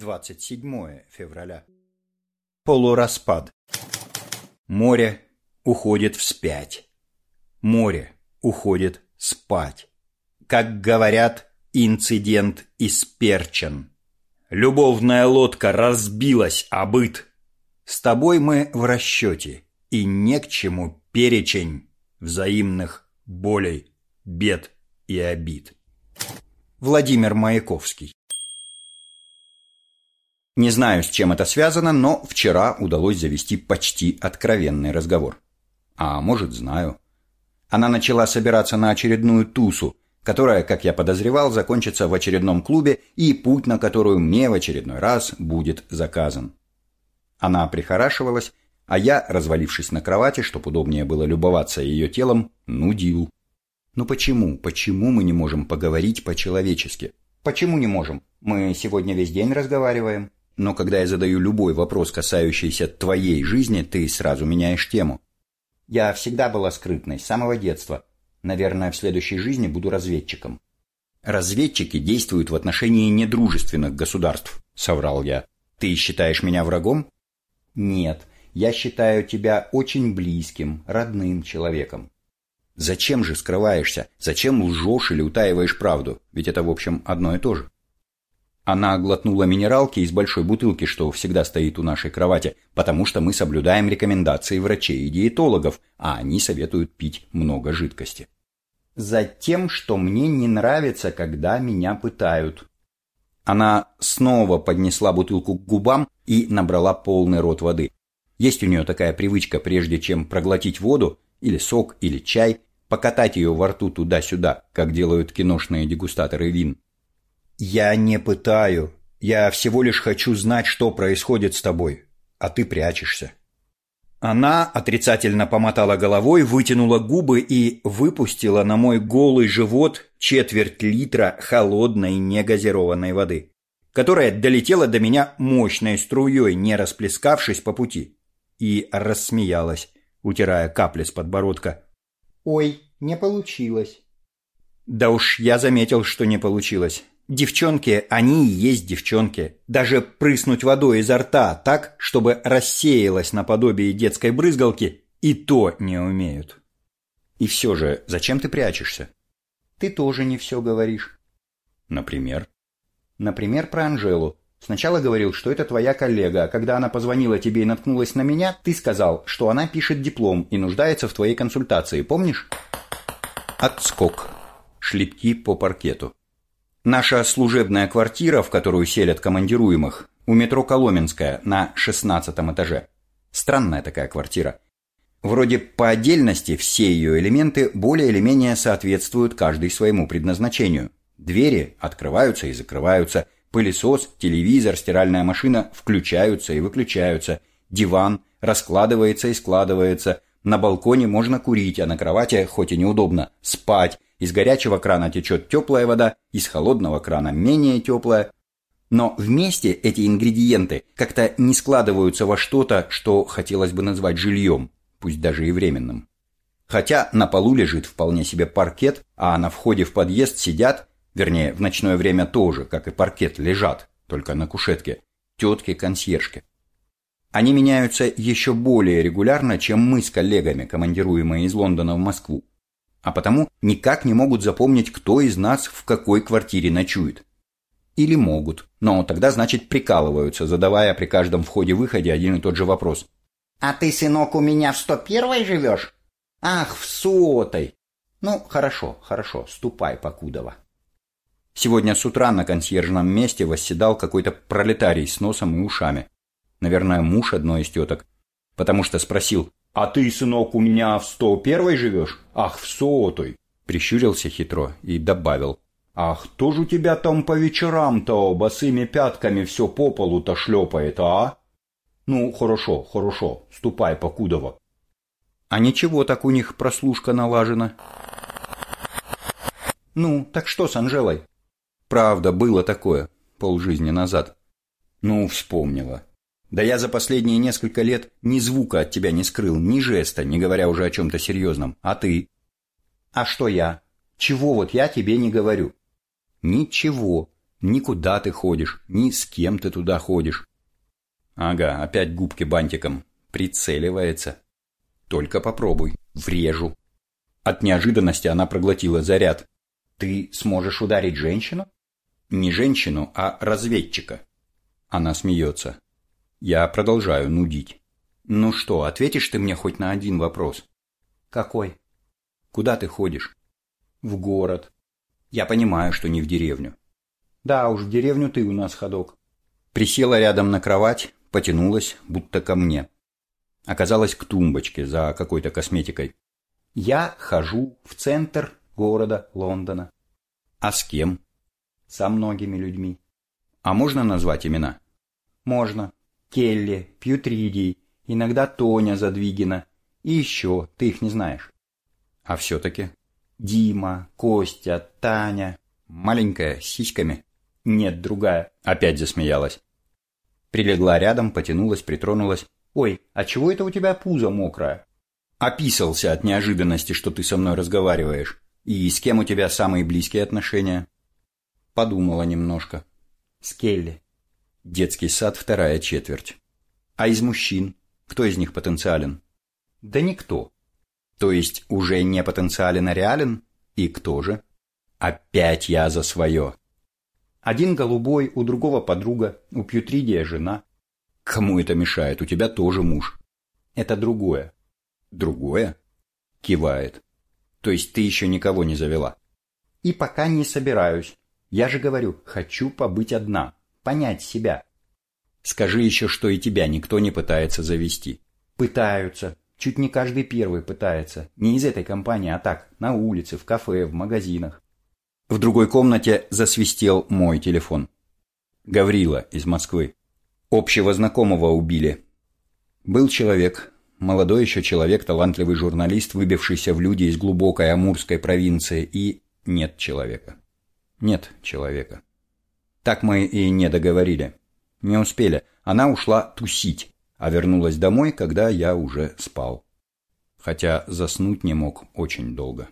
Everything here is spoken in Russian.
27 февраля. Полураспад. Море уходит вспять. Море уходит спать. Как говорят, инцидент исперчен. Любовная лодка разбилась о быт. С тобой мы в расчете, и не к чему перечень взаимных болей, бед и обид. Владимир Маяковский Не знаю, с чем это связано, но вчера удалось завести почти откровенный разговор. А может, знаю. Она начала собираться на очередную тусу, которая, как я подозревал, закончится в очередном клубе и путь на которую мне в очередной раз будет заказан. Она прихорашивалась, а я, развалившись на кровати, чтоб удобнее было любоваться ее телом, нудил. Ну почему, почему мы не можем поговорить по-человечески? Почему не можем? Мы сегодня весь день разговариваем. Но когда я задаю любой вопрос, касающийся твоей жизни, ты сразу меняешь тему. Я всегда была скрытной, с самого детства. Наверное, в следующей жизни буду разведчиком. Разведчики действуют в отношении недружественных государств, соврал я. Ты считаешь меня врагом? Нет, я считаю тебя очень близким, родным человеком. Зачем же скрываешься? Зачем лжешь или утаиваешь правду? Ведь это, в общем, одно и то же. Она глотнула минералки из большой бутылки, что всегда стоит у нашей кровати, потому что мы соблюдаем рекомендации врачей и диетологов, а они советуют пить много жидкости. Затем, что мне не нравится, когда меня пытают. Она снова поднесла бутылку к губам и набрала полный рот воды. Есть у нее такая привычка, прежде чем проглотить воду, или сок, или чай, покатать ее во рту туда-сюда, как делают киношные дегустаторы вин. «Я не пытаю. Я всего лишь хочу знать, что происходит с тобой, а ты прячешься». Она отрицательно помотала головой, вытянула губы и выпустила на мой голый живот четверть литра холодной негазированной воды, которая долетела до меня мощной струей, не расплескавшись по пути и рассмеялась, утирая капли с подбородка. «Ой, не получилось». Да уж я заметил, что не получилось. Девчонки, они и есть девчонки. Даже прыснуть водой изо рта так, чтобы рассеялась наподобие детской брызгалки, и то не умеют. И все же, зачем ты прячешься? Ты тоже не все говоришь. Например? Например, про Анжелу. Сначала говорил, что это твоя коллега, а когда она позвонила тебе и наткнулась на меня, ты сказал, что она пишет диплом и нуждается в твоей консультации, помнишь? Отскок. Шлепки по паркету. Наша служебная квартира, в которую селят командируемых, у метро Коломенская на шестнадцатом этаже. Странная такая квартира. Вроде по отдельности все ее элементы более или менее соответствуют каждый своему предназначению. Двери открываются и закрываются – Пылесос, телевизор, стиральная машина включаются и выключаются. Диван раскладывается и складывается. На балконе можно курить, а на кровати, хоть и неудобно, спать. Из горячего крана течет теплая вода, из холодного крана менее теплая. Но вместе эти ингредиенты как-то не складываются во что-то, что хотелось бы назвать жильем, пусть даже и временным. Хотя на полу лежит вполне себе паркет, а на входе в подъезд сидят вернее, в ночное время тоже, как и паркет, лежат, только на кушетке, тетки-консьержки. Они меняются еще более регулярно, чем мы с коллегами, командируемые из Лондона в Москву. А потому никак не могут запомнить, кто из нас в какой квартире ночует. Или могут, но тогда, значит, прикалываются, задавая при каждом входе-выходе один и тот же вопрос. «А ты, сынок, у меня в сто первой живешь?» «Ах, в сотой!» «Ну, хорошо, хорошо, ступай, Покудова». Сегодня с утра на консьержном месте восседал какой-то пролетарий с носом и ушами. Наверное, муж одной из теток. Потому что спросил, «А ты, сынок, у меня в сто первой живешь? Ах, в сотой!» Прищурился хитро и добавил, «Ах, кто же у тебя там по вечерам-то босыми пятками все по полу-то шлепает, а?» «Ну, хорошо, хорошо, ступай, Покудова». А ничего так у них прослушка налажена. «Ну, так что с Анжелой?» Правда, было такое, полжизни назад. Ну, вспомнила. Да я за последние несколько лет ни звука от тебя не скрыл, ни жеста, не говоря уже о чем-то серьезном. А ты? А что я? Чего вот я тебе не говорю? Ничего. Никуда ты ходишь, ни с кем ты туда ходишь. Ага, опять губки бантиком. Прицеливается. Только попробуй. Врежу. От неожиданности она проглотила заряд. Ты сможешь ударить женщину? Не женщину, а разведчика. Она смеется. Я продолжаю нудить. Ну что, ответишь ты мне хоть на один вопрос? Какой? Куда ты ходишь? В город. Я понимаю, что не в деревню. Да уж, в деревню ты у нас ходок. Присела рядом на кровать, потянулась, будто ко мне. Оказалась к тумбочке за какой-то косметикой. Я хожу в центр города Лондона. А с кем? Со многими людьми. А можно назвать имена? Можно. Келли, Пьютридий, иногда Тоня Задвигина. И еще, ты их не знаешь. А все-таки? Дима, Костя, Таня. Маленькая, с сиськами. Нет, другая. Опять засмеялась. Прилегла рядом, потянулась, притронулась. «Ой, а чего это у тебя пузо мокрое?» «Описался от неожиданности, что ты со мной разговариваешь. И с кем у тебя самые близкие отношения?» Подумала немножко. «С Келли». Детский сад, вторая четверть. «А из мужчин? Кто из них потенциален?» «Да никто». «То есть уже не потенциален, а реален? И кто же?» «Опять я за свое». Один голубой, у другого подруга, у Пьютридия жена. Кому это мешает? У тебя тоже муж. Это другое. Другое? Кивает. То есть ты еще никого не завела? И пока не собираюсь. Я же говорю, хочу побыть одна, понять себя. Скажи еще, что и тебя никто не пытается завести. Пытаются. Чуть не каждый первый пытается. Не из этой компании, а так, на улице, в кафе, в магазинах. В другой комнате засвистел мой телефон. Гаврила из Москвы. Общего знакомого убили. Был человек, молодой еще человек, талантливый журналист, выбившийся в люди из глубокой амурской провинции, и нет человека. Нет человека. Так мы и не договорили. Не успели. Она ушла тусить, а вернулась домой, когда я уже спал. Хотя заснуть не мог очень долго.